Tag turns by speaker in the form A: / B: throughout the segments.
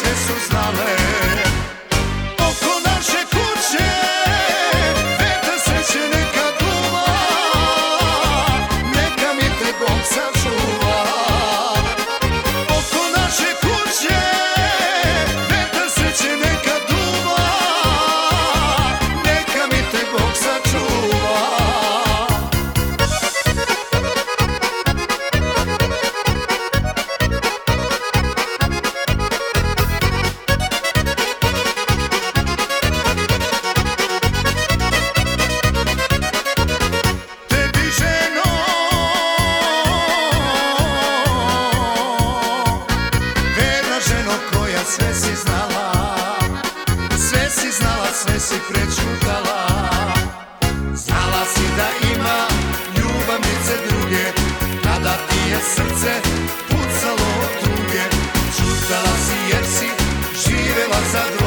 A: Jesús jer si živjela za druga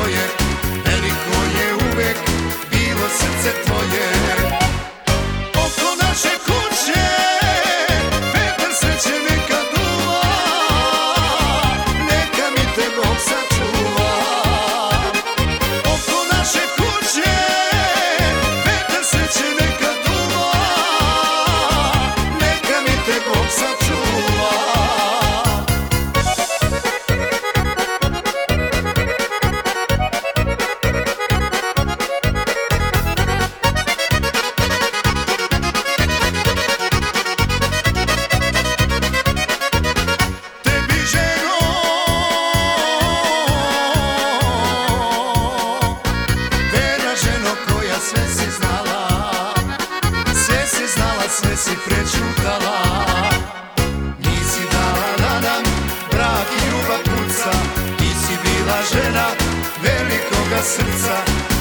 A: moga srca.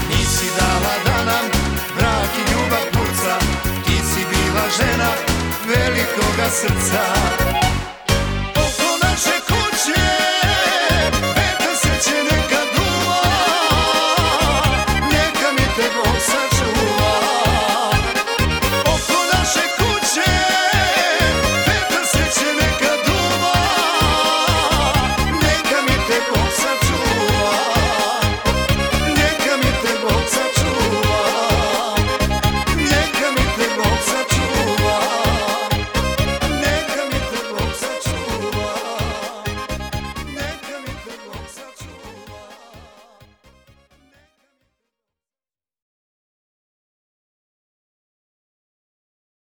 A: Nisi dala da nam brak i ljubav puca. Ti si bila žena velikoga srca.